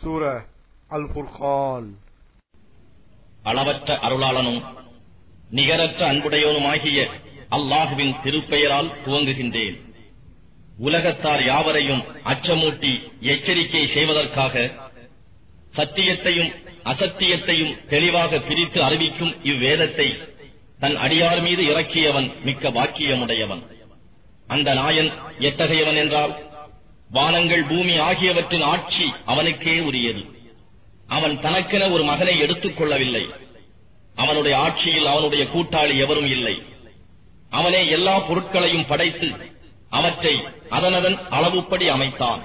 சூர அல் ஃபுர்கான் அளவற்ற அருளாளனும் நிகரற்ற அன்புடையோனுமாகிய அல்லாஹுவின் திருப்பெயரால் துவங்குகின்றேன். உலகத்தார் யாவரையும் அச்சமூட்டி எச்சரிக்கை செய்வதற்காக சத்தியத்தையும் அசத்தியத்தையும் தெளிவாக பிரித்து அறிவிக்கும் இவ்வேதத்தை தன் அடியார் மீது இறக்கியவன் மிக்க வாக்கியமுடையவன் அந்த நாயன் எத்தகையவன் என்றால் வானங்கள் பூமி ஆகியவற்றின் ஆட்சி அவனுக்கே உரியது. அவன் தனக்கென ஒரு மகனை எடுத்துக் கொள்ளவில்லை. அவனுடைய ஆட்சியில் அவனுடைய கூட்டாளி எவரும் இல்லை. அவனே எல்லா பொருட்களையும் படைத்து அவற்றை அதனதன் அளவுப்படி அமைத்தான்.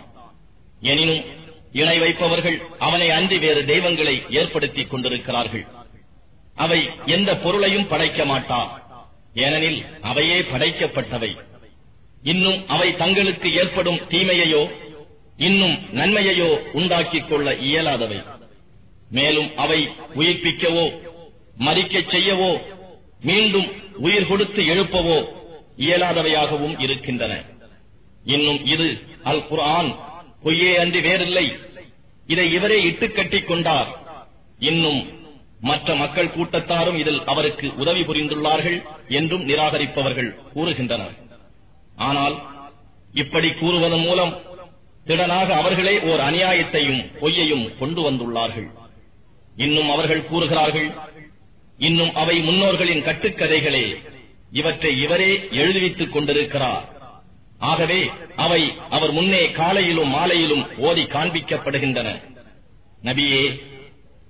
எனினும் இணை வைப்பவர்கள் அவனை அன்றி வேறு தெய்வங்களை ஏற்படுத்திக் கொண்டிருக்கிறார்கள். அவை எந்த பொருளையும் படைக்க மாட்டான். ஏனெனில் அவையே படைக்கப்பட்டவை. இன்னும் அவை தங்களுக்கு ஏற்படும் தீமையையோ இன்னும் நன்மையையோ உண்டாக்கிக் கொள்ள இயலாதவை. மேலும் அவை உயிர்ப்பிக்கவோ மறிக்கச் செய்யவோ மீண்டும் உயிர் கொடுத்து எழுப்பவோ இயலாதவையாகவும் இருக்கின்றன. இன்னும் இது அல் குர்ஆன் பொய்யே அன்றி வேறில்லை. இதை இவரே இட்டு கட்டிக் கொண்டார். இன்னும் மற்ற மக்கள் கூட்டத்தாரும் இதில் அவருக்கு உதவி புரிந்துள்ளார்கள் என்றும் நிராகரிப்பவர்கள் கூறுகின்றனர். ஆனால் இப்படி கூறுவதன் மூலம் திடனாக அவர்களே ஓர் அநியாயத்தையும் பொய்யையும் கொண்டு வந்துள்ளார்கள். இன்னும் அவர்கள் கூறுகிறார்கள் இன்னும் அவை முன்னோர்களின் கட்டுக்கதைகளே இவற்றை இவரே எழுதுவித்துக் கொண்டிருக்கிறார். ஆகவே அவை அவர் முன்னே காலையிலும் மாலையிலும் ஓதி காண்பிக்கப்படுகின்றன. நபியே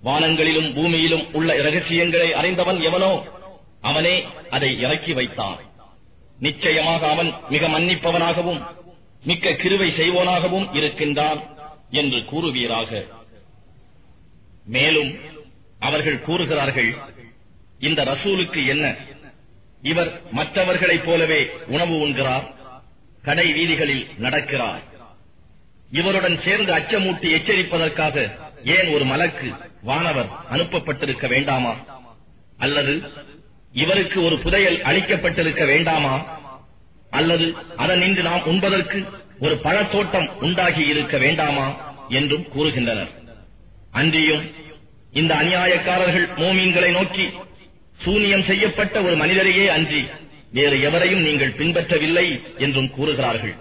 வானங்களிலும் பூமியிலும் உள்ள இரகசியங்களை அறிந்தவன் எவனோ அவனே அதை இறக்கி வைத்தான். நிச்சயமாக அவன் மிக மன்னிப்பவனாகவும் மிக்க கிருவை செய்வோனாகவும் இருக்கின்றான் என்று கூறுவீராக. மேலும் அவர்கள் கூறுகிறார்கள் இந்த ரசூலுக்கு என்ன? இவர் மற்றவர்களைப் போலவே உணவு உண்கிறார் கடை வீதிகளில் நடக்கிறார். இவருடன் சேர்ந்து அச்சமூட்டி எச்சரிப்பதற்காக ஏன் ஒரு மலக்கு வானவர் அனுப்பப்பட்டிருக்க வேண்டாமா? அல்லது இவருக்கு ஒரு புதையல் அளிக்கப்பட்டிருக்க வேண்டாமா? அல்லது அதனின்று நாம் உண்பதற்கு ஒரு பழத்தோட்டம் உண்டாகி இருக்க வேண்டாமா என்றும் கூறுகின்றனர். அன்றியும் இந்த அநியாயக்காரர்கள் மோமீன்களை நோக்கி சூனியம் செய்யப்பட்ட ஒரு மனிதரையே அன்றி வேறு எவரையும் நீங்கள் பின்பற்றவில்லை என்றும் கூறுகிறார்கள்.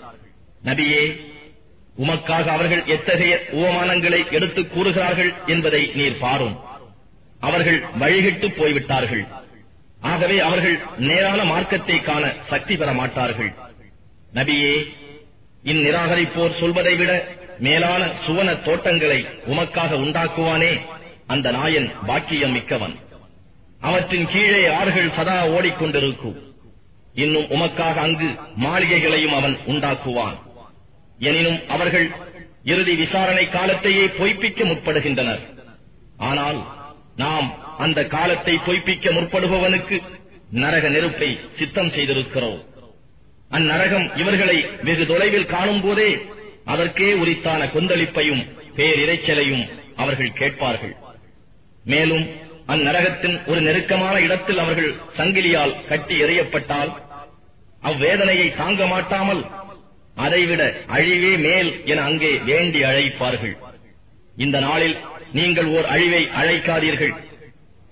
நபியே உமக்காக அவர்கள் எத்தகைய உவமானங்களை எடுத்துக் கூறுகிறார்கள் என்பதை நீர் பாரும். அவர்கள் வழிகிட்டு போய்விட்டார்கள். ஆகவே அவர்கள் நேரான மார்க்கத்தை காண சக்தி பெற மாட்டார்கள். நபியே இந்நிராகரிப்போர் சொல்வதை விட மேலான சுவன தோட்டங்களை உமக்காக உண்டாக்குவானே அந்த நாயன் பாக்கியம் மிக்கவன். அவற்றின் கீழே ஆறுகள் சதா ஓடிக்கொண்டிருக்கும். இன்னும் உமக்காக அங்கு மாளிகைகளையும் அவன் உண்டாக்குவான். எனினும் அவர்கள் இறுதி விசாரணை காலத்தையே பொய்ப்பிக்க முற்படுகின்றனர். ஆனால் நாம் அந்த காலத்தை பொய்ப்பிக்க முற்படுபவனுக்கு நரக நெருப்பை சித்தம் செய்திருக்கிறோம். அந்நரகம் இவர்களை வெகு தொலைவில் காணும் போதே அதற்கே உரித்தான கொந்தளிப்பையும் பேரிரைச்சலையும் அவர்கள் கேட்பார்கள். மேலும் அந்நரகத்தின் ஒரு நெருக்கமான இடத்தில் அவர்கள் சங்கிலியால் கட்டி எறியப்பட்டால் அவ்வேதனையை தாங்க மாட்டாமல் அதைவிட அழிவே மேல் என அங்கே வேண்டி அழைப்பார்கள். இந்த நாளில் நீங்கள் ஓர் அழிவை அழைக்காதீர்கள்.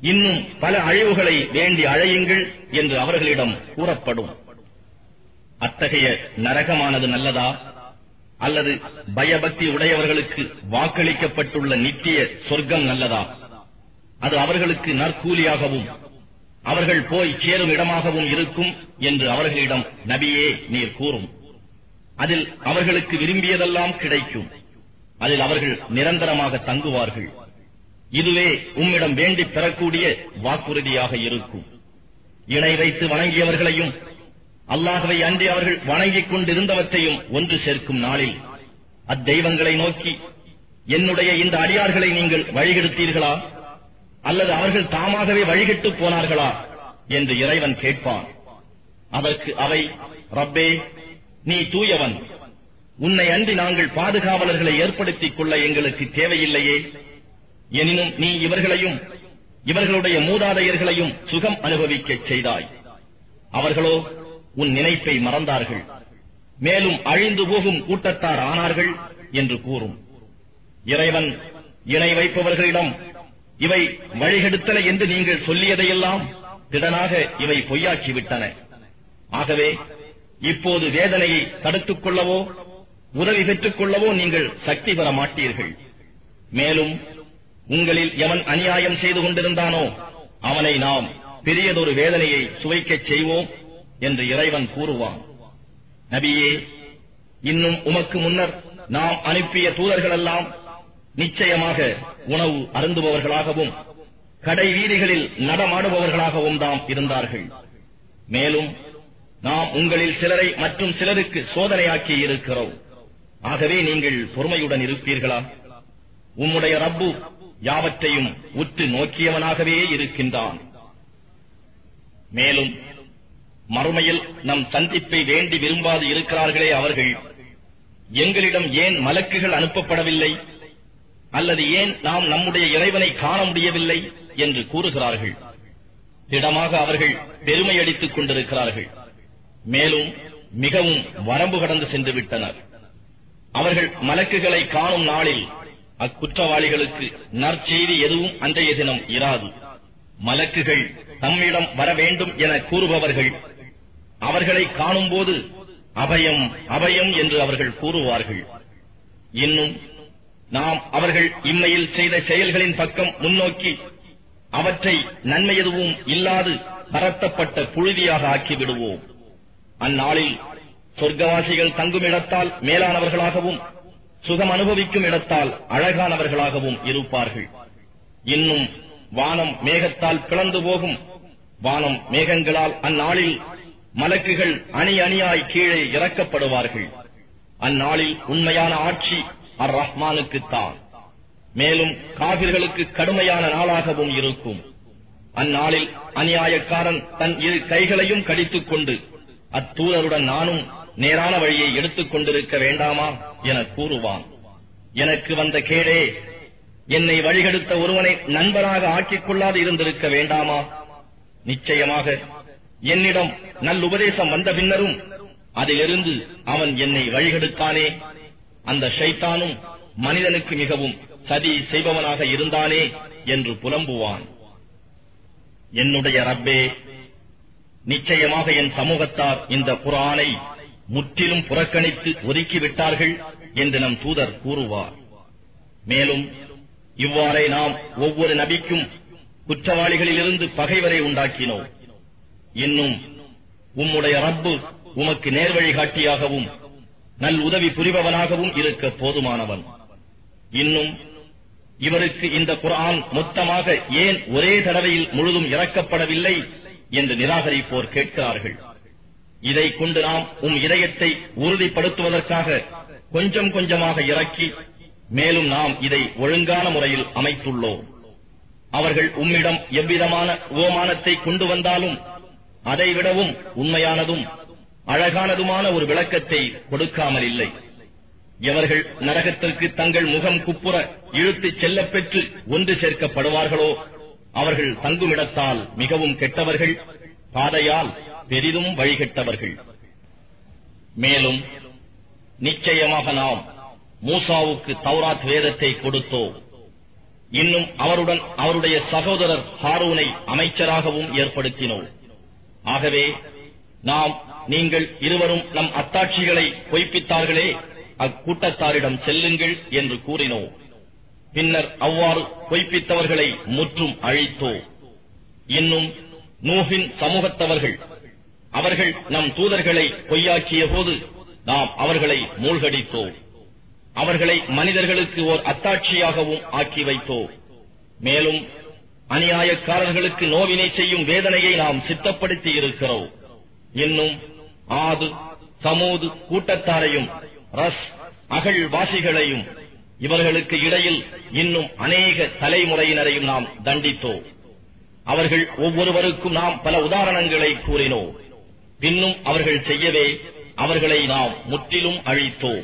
இன்னும் பல அழிவுகளை வேண்டி அழையுங்கள் என்று அவர்களிடம் கூறப்படும். அத்தகைய நரகமானது நல்லதா? அல்லது பயபக்தி உடையவர்களுக்கு வாக்களிக்கப்பட்டுள்ள நித்திய சொர்க்கம் நல்லதா? அது அவர்களுக்கு நற்கூலியாகவும் அவர்கள் போய் சேரும் இடமாகவும் இருக்கும் என்று அவர்களிடம் நபியே நீர் கூறும். அதில் அவர்களுக்கு விரும்பியதெல்லாம் கிடைக்கும். அதில் அவர்கள் நிரந்தரமாக தங்குவார்கள். இதுவே உம்மிடம் வேண்டி பெறக்கூடிய வாக்குறுதியாக இருக்கும். இணை வைத்து வணங்கியவர்களையும் அல்லாஹவை அன்றி அவர்கள் வணங்கிக் கொண்டிருந்தவற்றையும் ஒன்று சேர்க்கும் நாளில் அத்தெய்வங்களை நோக்கி என்னுடைய இந்த அடியார்களை நீங்கள் வழிகெடுத்தீர்களா? அல்லது அவர்கள் தாமாகவே வழிகிட்டு போனார்களா? என்று இறைவன் கேட்பான். அதற்கு அவை ரப்பே நீ தூயவன். உன்னை அன்றி நாங்கள் பாதுகாவலர்களை ஏற்படுத்திக் கொள்ள எங்களுக்கு தேவையில்லையே. எனினும் நீ இவர்களையும் இவர்களுடைய மூதாதையர்களையும் சுகம் அனுபவிக்கச் செய்தாய். அவர்களோ உன் நினைப்பை மறந்தார்கள். மேலும் அழிந்து போகும் கூட்டத்தார் ஆனார்கள் என்று கூறும். இறைவன் இணை வைப்பவர்களிடம் இவை வழிகெடுத்தன என்று நீங்கள் சொல்லியதையெல்லாம் திடனாக இவை பொய்யாக்கிவிட்டன. ஆகவே இப்போது வேதனையை தடுத்துக் கொள்ளவோ உதவி பெற்றுக் கொள்ளவோ நீங்கள் சக்தி பெற மாட்டீர்கள். மேலும் உங்களில் எவன் அநியாயம் செய்து கொண்டிருந்தானோ அவனை நாம் பெரியதொரு வேதனையை சுவைக்கச் செய்வோம் என்று இறைவன் கூறுவான். நபியே இன்னும் உமக்கு முன்னர் நாம் அனுப்பிய தூதர்களெல்லாம் நிச்சயமாக உணவு அருந்துபவர்களாகவும் கடை வீதிகளில் நடமாடுபவர்களாகவும் தாம் இருந்தார்கள். மேலும் நாம் உங்களில் சிலரை மற்றும் சிலருக்கு சோதனையாக்கி இருக்கிறோம். ஆகவே நீங்கள் பொறுமையுடன் இருப்பீர்களா? உம்முடைய ரப்பு யாவற்றையும் உற்று நோக்கியவனாகவே இருக்கின்றான். மேலும் மறுமையில் நம் சந்திப்பை வேண்டி விரும்பாது இருக்கிறார்களே அவர்கள். எங்களிடம் ஏன் மலக்குகள் அனுப்பப்படவில்லை? அல்லது ஏன் நாம் நம்முடைய இறைவனை காண முடியவில்லை? என்று கூறுகிறார்கள். திடமாக அவர்கள் பெருமை அடித்துக் கொண்டிருக்கிறார்கள். மேலும் மிகவும் வரம்பு கடந்து சென்று விட்டனர். அவர்கள் மலக்குகளை காணும் நாளில் அக்குற்றவாளிகளுக்கு நற்செய்தி எதுவும் அன்றைய தினம் இராது. மலக்குகள் தம்மிடம் வர வேண்டும் என கூறுபவர்கள் அவர்களை காணும்போது அபயம் அபயம் என்று அவர்கள் கூறுவார்கள். இன்னும் நாம் அவர்கள் இம்மையில் செய்த செயல்களின் பக்கம் முன்னோக்கி அவற்றை நன்மை எதுவும் இல்லாது பரத்தப்பட்ட புழுதியாக ஆக்கி விடுவோம் அந்நாளில் சொர்க்கவாசிகள் தங்கும் இடத்தால் மேலானவர்களாகவும் சுகம் அனுபவிக்கும் இடத்தால் அழகானவர்களாகவும் இருப்பார்கள். இன்னும் வானம் மேகத்தால் பிளந்து போகும். வானம் மேகங்களால் அந்நாளில் மலக்குகள் அணி அணியாய் கீழே இறக்கப்படுவார்கள். அந்நாளில் உண்மையான ஆட்சி அர் ரஹ்மானுக்குத்தான் மேலும் காவிர்களுக்கு கடுமையான நாளாகவும் இருக்கும். அந்நாளில் அநியாயக்காரன் தன் இரு கைகளையும் கடித்துக் கொண்டு அத்தூதருடன் நானும் நேரான வழியை எடுத்துக் கொண்டிருக்க வேண்டாமா? என கூறுவான். எனக்கு வந்த கேடே என்னை வழிகெடுத்த ஒருவனை நண்பராக ஆக்கிக் கொள்ளாது இருந்திருக்க வேண்டாமா? நிச்சயமாக என்னிடம் நல்லுபதேசம் வந்த பின்னரும் அதிலிருந்து அவன் என்னை வழிகெடுத்தானே. அந்த ஷைத்தானும் மனிதனுக்கு மிகவும் சதி செய்பவனாக இருந்தானே என்று புலம்புவான். என்னுடைய ரப்பே நிச்சயமாக என் சமூகத்தார் இந்த குரானை முற்றிலும் புறக்கணித்து ஒதுக்கிவிட்டார்கள் என்று நம் தூதர் கூறுவார். மேலும் இவ்வாறே நாம் ஒவ்வொரு நபிக்கும் குற்றவாளிகளிலிருந்து பகைவரை உண்டாக்கினோம். இன்னும் உம்முடைய ரப்பு உமக்கு நேர் வழிகாட்டியாகவும் நல் உதவி புரிபவனாகவும் இருக்க போதுமானவன். இன்னும் இவருக்கு இந்த குரான் மொத்தமாக ஏன் ஒரே தடவையில் முழுதும் இறக்கப்படவில்லை என்று நிராகரிப்போர் கேட்கிறார்கள். இதை கொண்டு நாம் உம் இதயத்தை உறுதிப்படுத்துவதற்காக கொஞ்சம் கொஞ்சமாக இறக்கி மேலும் நாம் இதை ஒழுங்கான முறையில் அமைத்துள்ளோம். அவர்கள் உம்மிடம் எவ்விதமான உபமானத்தை கொண்டு வந்தாலும் அதைவிடவும் உண்மையானதும் அழகானதுமான ஒரு விளக்கத்தை கொடுக்காமல் இல்லை. எவர்கள் நரகத்திற்கு தங்கள் முகம் குப்புற இழுத்துச் செல்லப்பெற்று ஒன்று சேர்க்கப்படுவார்களோ அவர்கள் தங்குமிடத்தால் மிகவும் கெட்டவர்கள் பாதையால் பெரிதும் வழிகெட்டவர்கள். மேலும் நிச்சயமாக நாம் மூசாவுக்கு தௌராத் வேதத்தை கொடுத்தோம். இன்னும் அவருடன் அவருடைய சகோதரர் ஹாரூனை அமைச்சராகவும் ஏற்படுத்தினோம். ஆகவே நாம் நீங்கள் இருவரும் நம் அத்தாட்சிகளை பொய்ப்பித்தார்களே அக்கூட்டத்தாரிடம் செல்லுங்கள் என்று கூறினோம். பின்னர் அவ்வாறு பொய்ப்பித்தவர்களை முற்றும் அழித்தோ இன்னும் நூகின் சமூகத்தவர்கள் அவர்கள் நம் தூதர்களை பொய்யாக்கிய போது நாம் அவர்களை மூழ்கடித்தோம். அவர்களை மனிதர்களுக்கு ஓர் அத்தாட்சியாகவும் ஆக்கி வைத்தோம். மேலும் அநியாயக்காரர்களுக்கு நோவினை செய்யும் வேதனையை நாம் சித்தப்படுத்தி இருக்கிறோம். இன்னும் ஆது சமூது கூட்டத்தாரையும் ரஸ் அகழ்வாசிகளையும் இவர்களுக்கு இடையில் இன்னும் அநேக தலைமுறையினரையும் நாம் தண்டித்தோம். அவர்கள் ஒவ்வொருவருக்கும் நாம் பல உதாரணங்களை கூறினோம். பின்னும் அவர்கள் செய்யவே அவர்களை நாம் முற்றிலும் அழித்தோம்.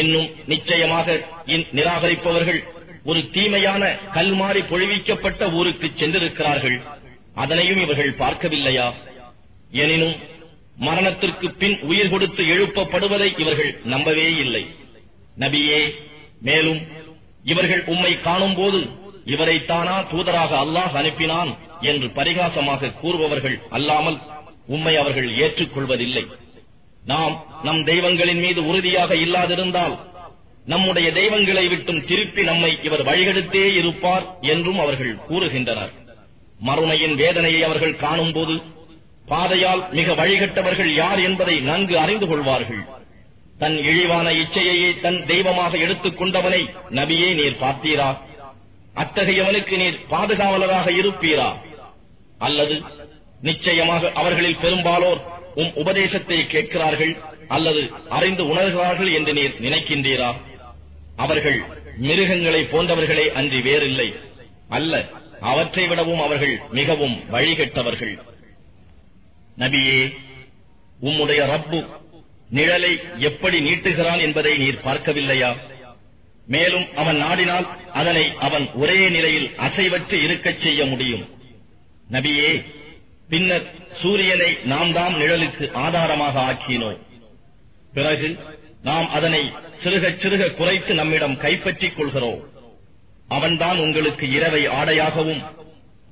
இன்னும் நிச்சயமாக நிராகரிப்பவர்கள் ஒரு தீமையான கல்மாறி பொழிவிக்கப்பட்ட ஊருக்கு சென்றிருக்கிறார்கள். அதனையும் இவர்கள் பார்க்கவில்லையா? எனினும் மரணத்திற்கு பின் உயிர் கொடுத்து எழுப்பப்படுவதை இவர்கள் நம்பவே இல்லை. நபியே மேலும் இவர்கள் உம்மை காணும்போது இவரைத்தானா தூதராக அல்லாஹ் அனுப்பினான் என்று பரிகாசமாக கூறுபவர்கள் அல்லாமல் உம்மை அவர்கள் ஏற்றுக்கொள்வதில்லை. நாம் நம் தெய்வங்களின் மீது உறுதியாக இல்லாதிருந்தால் நம்முடைய தெய்வங்களை விட்டும் திருப்பி நம்மை இவர் வழிகெடுத்தே இருப்பார் என்றும் அவர்கள் கூறுகின்றனர். மறுமையின் வேதனையை அவர்கள் காணும்போது பாதையால் மிக வழிகட்டவர்கள் யார் என்பதை நன்கு அறிந்து கொள்வார்கள். தன் இழிவான இச்சையையே தன் தெய்வமாக எடுத்துக் கொண்டவனை நபியே நீர் பார்த்தீரா? அத்தகையவனுக்கு நீர் பாதுகாவலராக இருப்பீரா? அல்லது நிச்சயமாக அவர்களில் பெரும்பாலோர் உம் உபதேசத்தை கேட்கிறார்கள் அல்லது அறிந்து உணர்கிறார்கள் என்று நீர் நினைக்கின்றீரா? அவர்கள் மிருகங்களை போன்றவர்களே அன்றி வேறில்லை. அல்ல அவற்றை விடவும் அவர்கள் மிகவும் வழிகட்டவர்கள். நபியே உம்முடைய ரப்பு நிழலை எப்படி நீட்டுகிறான் என்பதை நீர் பார்க்கவில்லையா? மேலும் அவன் நாடினால் அதனை அவன் ஒரே நிலையில் அசைவற்று இருக்கச் செய்ய முடியும். நபியே பின்னர் சூரியனை நாம் தாம் நிழலுக்கு ஆதாரமாக ஆக்கினோம். பிறகு நாம் அதனை சிறுகச் சிறுக குறைத்து நம்மிடம் கைப்பற்றிக் கொள்கிறோம். அவன்தான் உங்களுக்கு இரவை ஆடையாகவும்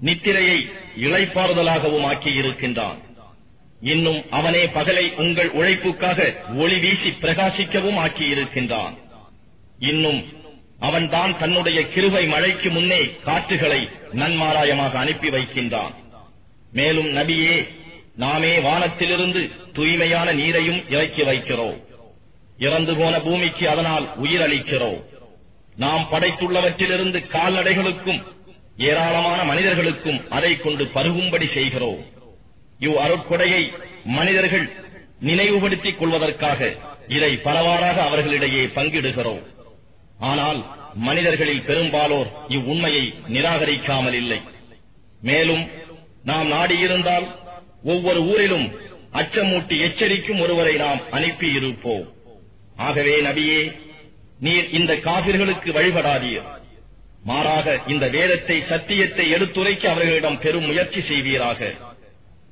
நித்திரையை இளைப்பாறுதலாகவும் ஆக்கியிருக்கின்றான். இன்னும் அவனே பகலை உங்கள் உழைப்புக்காக ஒளி வீசி பிரகாசிக்கவும் ஆக்கியிருக்கின்றான். இன்னும் அவன்தான் தன்னுடைய கிருவை மழைக்கு முன்னே காற்றுகளை நன்மாராயமாக அனுப்பி வைக்கின்றான். மேலும் நபியே நாமே வானத்திலிருந்து தூய்மையான நீரையும் இறக்கி வைக்கிறோம். இறந்து போன பூமிக்கு அதனால் உயிரளிக்கிறோம். நாம் படைத்துள்ளவற்றிலிருந்து கால்நடைகளுக்கும் ஏராளமான மனிதர்களுக்கும் அதை கொண்டு பருகும்படி செய்கிறோம். இவ் அருட்கொடையை மனிதர்கள் நினைவுபடுத்திக் கொள்வதற்காக இதை பரவாறாக அவர்களிடையே பங்கிடுகிறோம். ஆனால் மனிதர்களில் பெரும்பாலோர் இவ்வுண்மையை நிராகரிக்காமல் இல்லை மேலும் நாம் நாடியிருந்தால் ஒவ்வொரு ஊரிலும் அச்சமூட்டி எச்சரிக்கும் ஒருவரை நாம் அனுப்பியிருப்போம். ஆகவே நபியே நீர் இந்த காவிர்களுக்கு வழிபடாதீர். மாறாக இந்த வேதத்தை சத்தியத்தை எடுத்துரைக்க அவர்களிடம் பெரும் முயற்சி செய்வீராக.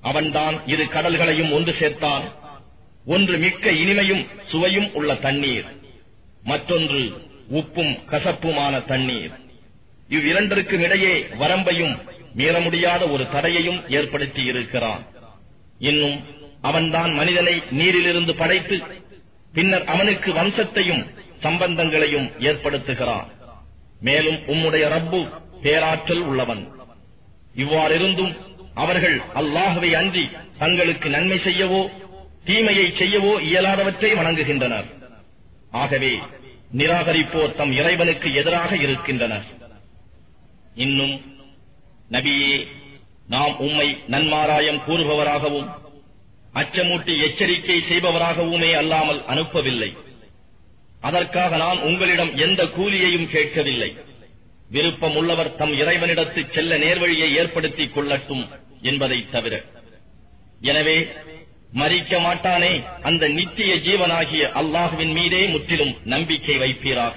அவன்தான் இரு கடல்களையும் ஒன்று சேர்த்தான். ஒன்று மிக்க இனிமையும் சுவையும் உள்ள தண்ணீர். மற்றொன்று உப்பும் கசப்புமான தண்ணீர். இவ்விரண்டிற்கும் இடையே வரம்பையும் மீற முடியாத ஒரு தடையையும் ஏற்படுத்தி இருக்கிறான் இன்னும் அவன்தான் மனிதனை நீரிலிருந்து படைத்து பின்னர் அவனுக்கு வம்சத்தையும் சம்பந்தங்களையும் ஏற்படுத்துகிறான். மேலும் உம்முடைய ரப்பு பேராற்றல் உள்ளவன். இவ்வாறிருந்தும் அவர்கள் அல்லாஹுவை அன்றி தங்களுக்கு நன்மை செய்யவோ தீமையை செய்யவோ இயலாதவற்றை வணங்குகின்றனர். ஆகவே நிராகரிப்போர் தம் இறைவனுக்கு எதிராக இருக்கின்றனர். இன்னும் நபியே நாம் உம்மை நன்மாராயம் கூறுபவராகவும் அச்சமூட்டி எச்சரிக்கை செய்பவராகவுமே அல்லாமல் அனுப்பவில்லை. அதற்காக நான் உங்களிடம் எந்த கூலியையும் கேட்கவில்லை. விருப்பம் உள்ளவர் தம் இறைவனிடத்து செல்ல நேர்வழியை ஏற்படுத்திக் கொள்ளட்டும் என்பதை தவிர. எனவே மறிக்க மாட்டானே அந்த நித்திய ஜீவனாகிய அல்லாஹுவின் மீதே முற்றிலும் நம்பிக்கை வைப்பீராக.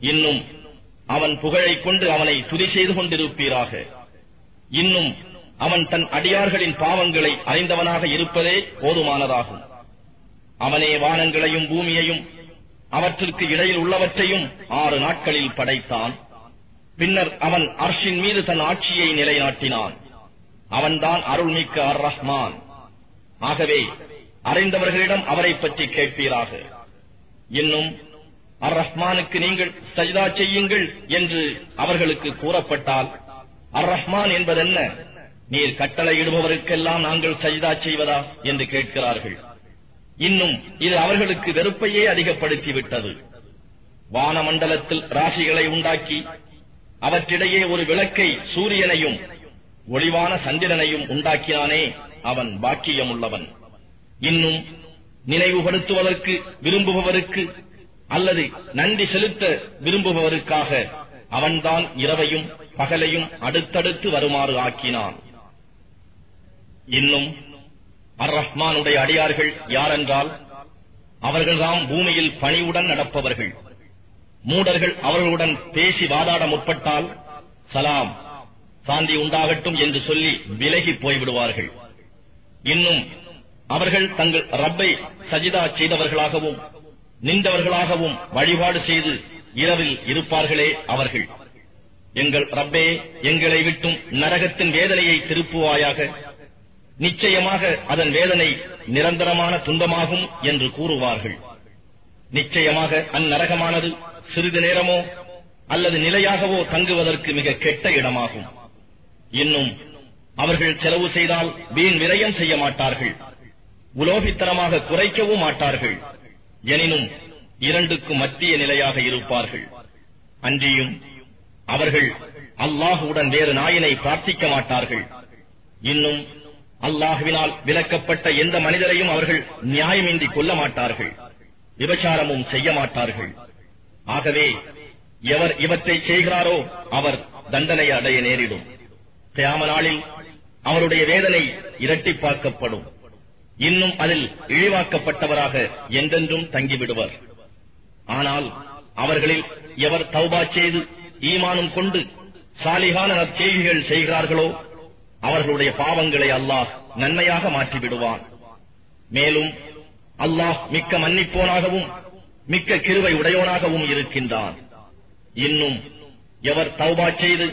இன்னும் அவன் புகழைக் கொண்டு அவனை துதி செய்து கொண்டிருப்பீராக. இன்னும் அவன் தன் அடியார்களின் பாவங்களை அறிந்தவனாக இருப்பதே போதுமானதாகும். அவனே வானங்களையும் பூமியையும் அவற்றிற்கு இடையில் உள்ளவற்றையும் ஆறு நாட்களில் படைத்தான். பின்னர் அவன் அர்ஷின் மீது தன் ஆட்சியை நிலைநாட்டினான். அவன்தான் அருள்மிக்க அர் ரஹ்மான் ஆகவே அறிந்தவர்களிடம் அவரை பற்றி கேட்பீராக. இன்னும் அர் ரஹ்மானுக்கு நீங்கள் சஜிதா செய்யுங்கள் என்று அவர்களுக்கு கூறப்பட்டால் அர் ரஹ்மான் என்பதென்ன? நீர் கட்டளையிடுபவருக்கெல்லாம் நாங்கள் சஜிதா செய்வதா என்று கேட்கிறார்கள். இன்னும் இது அவர்களுக்கு வெறுப்பையே அதிகப்படுத்திவிட்டது. வானமண்டலத்தில் ராசிகளை உண்டாக்கி அவற்றிடையே ஒரு விளக்கை சூரியனையும் ஒளிவான சந்திரனையும் உண்டாக்கினானே அவன் பாக்கியமுள்ளவன். இன்னும் நினைவுபடுத்துவதற்கு விரும்புபவருக்கு அல்லது நன்றி செலுத்த விரும்புபவருக்காக அவன்தான் இரவையும் பகலையும் அடுத்தடுத்து வருமாறு ஆக்கினான். இன்னும் அர் ரஹ்மானுடைய அடியார்கள் யாரென்றால் அவர்கள்தாம் பூமியில் பணிவுடன் நடப்பவர்கள். மூடர்கள் அவர்களுடன் பேசி வாதாட முற்பட்டால் சலாம் சாந்தி உண்டாகட்டும் என்று சொல்லி விலகி போய்விடுவார்கள். இன்னும் அவர்கள் தங்கள் ரப்பை சஜிதா செய்தவர்களாகவும் நின்றவர்களாகவும் வழிபாடு செய்து இரவில் இருப்பார்களே அவர்கள். எங்கள் ரப்பே எங்களை விட்டும் நரகத்தின் வேதனையை திருப்புவாயாக. நிச்சயமாக அதன் வேதனை நிரந்தரமான துன்பமாகும் என்று கூறுவார்கள். நிச்சயமாக அந்நரகமானது சிறிது நேரமோ அல்லது நிலையாகவோ தங்குவதற்கு மிக கெட்ட இடமாகும். இன்னும் அவர்கள் செலவு செய்தால் வீண் விரயம் செய்ய மாட்டார்கள். உலோகித்தனமாக குறைக்கவும் மாட்டார்கள். எனினும் இரண்டுக்கு மத்திய நிலையாக இருப்பார்கள். அன்றியும் அவர்கள் அல்லாஹுடன் வேறு நாயினை பிரார்த்திக்க மாட்டார்கள். இன்னும் அல்லாஹுவினால் விலக்கப்பட்ட எந்த மனிதரையும் அவர்கள் நியாயமின்றி கொல்ல மாட்டார்கள். விபச்சாரமும் செய்ய மாட்டார்கள். ஆகவே எவர் இவற்றை செய்கிறாரோ அவர் தண்டனை அடைய நேரிடும். தியாம நாளில் அவருடைய வேதனை இரட்டிப்பாக்கப்படும். இன்னும் அதில் இழிவாக்கப்பட்டவராக என்றென்றும் தங்கிவிடுவர். ஆனால் அவர்களில் எவர் தௌபா செய்து ஈமானம் கொண்டு சாலிகான நற்செய்திகள் செய்கிறார்களோ அவர்களுடைய பாவங்களை அல்லாஹ் நன்மையாக மாற்றிவிடுவான். மேலும் அல்லாஹ் மிக்க மன்னிப்போனாகவும் மிக்க கிருவை உடையோனாகவும் இருக்கின்றான். இன்னும் எவர் தௌபா செய்து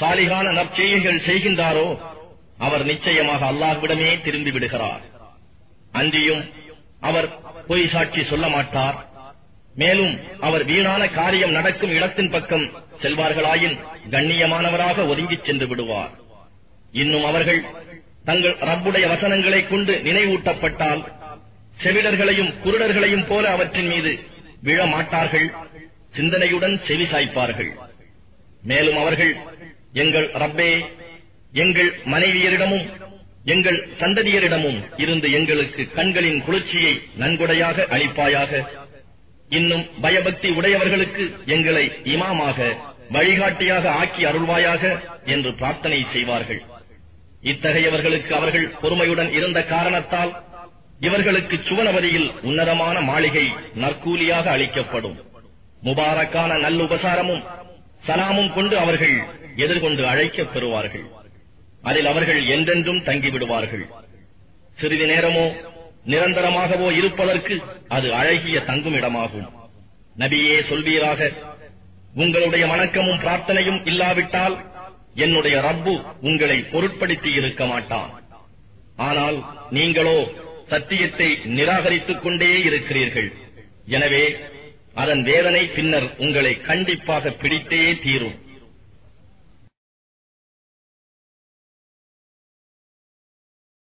சாலிகான நற்செய்திகள் செய்கின்றாரோ அவர் நிச்சயமாக அல்லாஹ்விடமே திரும்பி விடுகிறார். அன்றியும் அவர் பொய் சாட்சி சொல்ல மாட்டார். மேலும் அவர் வீணான காரியம் நடக்கும் இடத்தின் பக்கம் செல்வார்களாயின் கண்ணியமானவராக ஒதுங்கிச் சென்று விடுவார். இன்னும் அவர்கள் தங்கள் ரப்புடைய வசனங்களைக் கொண்டு நினைவூட்டப்பட்டால் செவிடர்களையும் குருடர்களையும் போல அவற்றின் மீது விழமாட்டார்கள் சிந்தனையுடன் செவி சாய்ப்பார்கள். மேலும் அவர்கள் எங்கள் ரப்பே எங்கள் மனைவியரிடமும் எங்கள் சந்ததியரிடமும் இருந்து எங்களுக்கு கண்களின் குளிர்ச்சியை நன்கொடையாக அளிப்பாயாக. இன்னும் பயபக்தி உடையவர்களுக்கு எங்களை இமாமாக வழிகாட்டியாக ஆக்கி அருள்வாயாக என்று பிரார்த்தனை செய்வார்கள். இத்தகையவர்களுக்கு அவர்கள் பொறுமையுடன் இருந்த காரணத்தால் இவர்களுக்கு சுவனவதியில் உன்னதமான மாளிகை நற்கூலியாக அளிக்கப்படும். முபாரக்கான நல்லுபசாரமும் சலாமும் கொண்டு அவர்கள் எதிர்கொண்டு அழைக்கப் பெறுவார்கள். அதில் அவர்கள் என்றென்றும் தங்கிவிடுவார்கள். சிறிது நேரமோ நிரந்தரமாகவோ இருப்பதற்கு அது அழகிய தங்குமிடமாகும். நபியே சொல்வீராக உங்களுடைய வணக்கமும் பிரார்த்தனையும் இல்லாவிட்டால் என்னுடைய ரப்பு உங்களை பொருட்படுத்தி இருக்க மாட்டான். ஆனால் நீங்களோ சத்தியத்தை நிராகரித்துக் கொண்டே இருக்கிறீர்கள். எனவே அதன் வேதனை பின்னர் உங்களை கண்டிப்பாக பிடித்தே தீரும்.